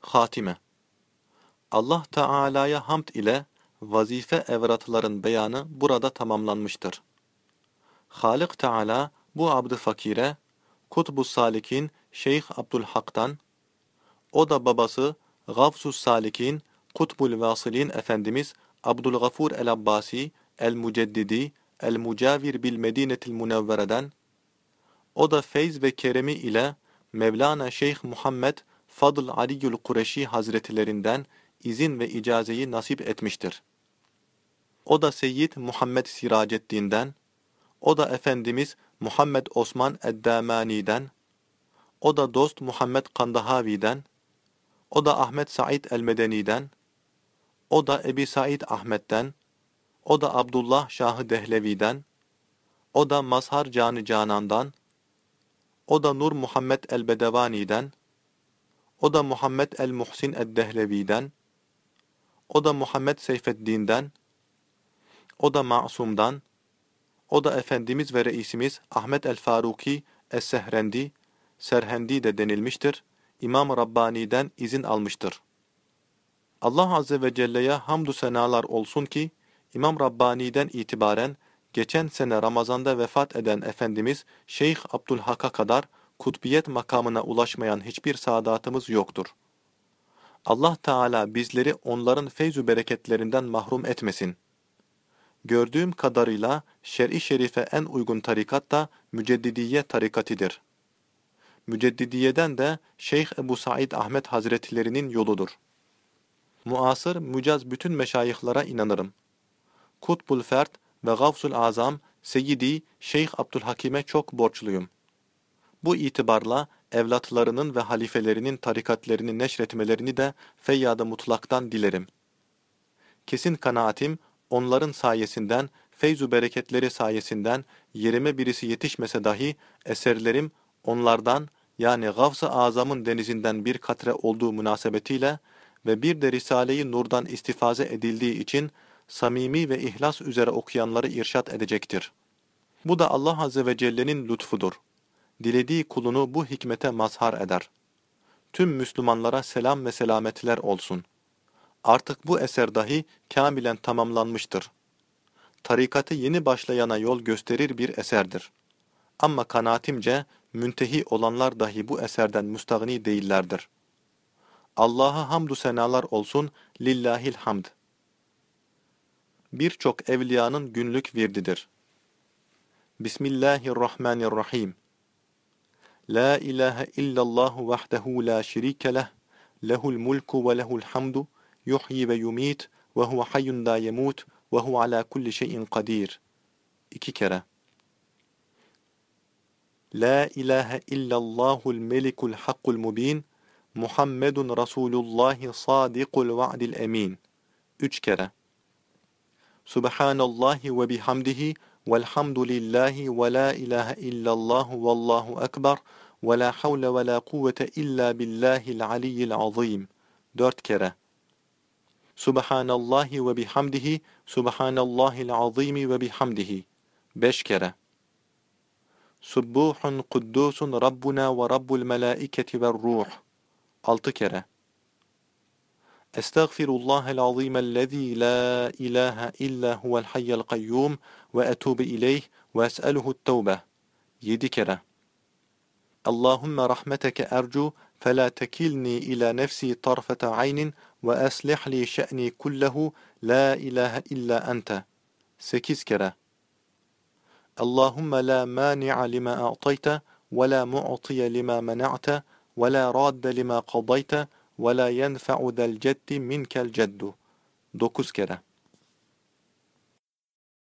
Hatime Allah Teala'ya hamd ile vazife evratların beyanı burada tamamlanmıştır. Halik Teala bu abd fakire Kutbu Salikin Şeyh Abdülhak'tan o da babası Gavsus Salikin Kutbul Vasilin Efendimiz Abdülgafur el-Abbasi el-Muceddidi el-Mucavir bil Medinetil Munevvere'den o da feyz ve keremi ile Mevlana Şeyh Muhammed Fadıl Aligül Kureşi Hazretlerinden izin ve icazeyi nasip etmiştir. O da Seyyid Muhammed Siraceddin'den, o da Efendimiz Muhammed Osman Eddamani'den, o da dost Muhammed Kandahavi'den, o da Ahmet Said el-Medeni'den, o da Ebi Said Ahmet'ten, o da Abdullah Şahı Dehlevi'den, o da Mazhar Canı Canan'dan, o da Nur Muhammed el-Bedevani'den, o da Muhammed el-Muhsin el-Dehlevi'den, o da Muhammed Seyfeddin'den, o da Ma'sum'dan, o da Efendimiz ve Reisimiz Ahmet el-Faruki es-Sehrendi, Serhendi de denilmiştir, İmam Rabbani'den izin almıştır. Allah Azze ve Celle'ye hamdü senalar olsun ki, İmam Rabbani'den itibaren geçen sene Ramazan'da vefat eden Efendimiz Şeyh Abdülhak'a kadar kutbiyet makamına ulaşmayan hiçbir saadatımız yoktur. Allah Teala bizleri onların feyzü bereketlerinden mahrum etmesin. Gördüğüm kadarıyla şer'i şerife en uygun tarikat da Müceddidiye tarikatidir. Müceddidiyeden de Şeyh Ebu Said Ahmet Hazretlerinin yoludur. Muasır, mücaz bütün meşayihlara inanırım. Kutbul Fert ve Gavsul Azam, Seyyidi Şeyh Abdülhakim'e çok borçluyum. Bu itibarla evlatlarının ve halifelerinin tarikatlerini neşretmelerini de feyyada mutlaktan dilerim. Kesin kanaatim, onların sayesinden, feyzu bereketleri sayesinden yerime birisi yetişmese dahi eserlerim onlardan yani Gavs-ı Azam'ın denizinden bir katre olduğu münasebetiyle ve bir de Risale-i Nur'dan istifaze edildiği için samimi ve ihlas üzere okuyanları irşat edecektir. Bu da Allah Azze ve Celle'nin lütfudur. Dilediği kulunu bu hikmete mazhar eder. Tüm Müslümanlara selam ve selametler olsun. Artık bu eser dahi kamilen tamamlanmıştır. Tarikatı yeni başlayana yol gösterir bir eserdir. Ama kanaatimce müntehi olanlar dahi bu eserden müstahni değillerdir. Allah'a hamdü senalar olsun, lillahil hamd. Birçok evliyanın günlük virdidir. Bismillahirrahmanirrahim. La ilahe illallah vahdehu la şerike leh, lehul mulku ve lehul hamdu, yuhyi ve yumit, ve huve hayyun la yemut, ve huve ala kulli şeyin kadir. İki kere. La ilahe illallahul melikul hakkul mubin, Muhammedun Resulullah sadikul va'dil emin. Üç kere. Subhanallahi ve bihamdihi velhamdülillahi ve la ilahe illallah vallahu ekber ve la havle ve la kuvvete illa billahil aliyyil azim. Dört kere. Subhanallahi ve bihamdihi, Subhanallahil azimi ve bihamdihi. Beş kere. Subbuhun kuddusun Rabbuna ve Rabbul melaiketi ve ruh. Altı kere. أستغفر الله العظيم الذي لا إله إلا هو الحي القيوم وأتوب إليه وأسأله التوبة. يذكره اللهم رحمتك أرجو فلا تكلني إلى نفسي طرفة عين وأصلح لي شأني كله. لا إله إلا أنت. سكسكره اللهم لا مانع لما أعطيت ولا معطي لما منعت ولا راد لما قضيت ولا ينفع ذا الجد منك الجد dokuz kere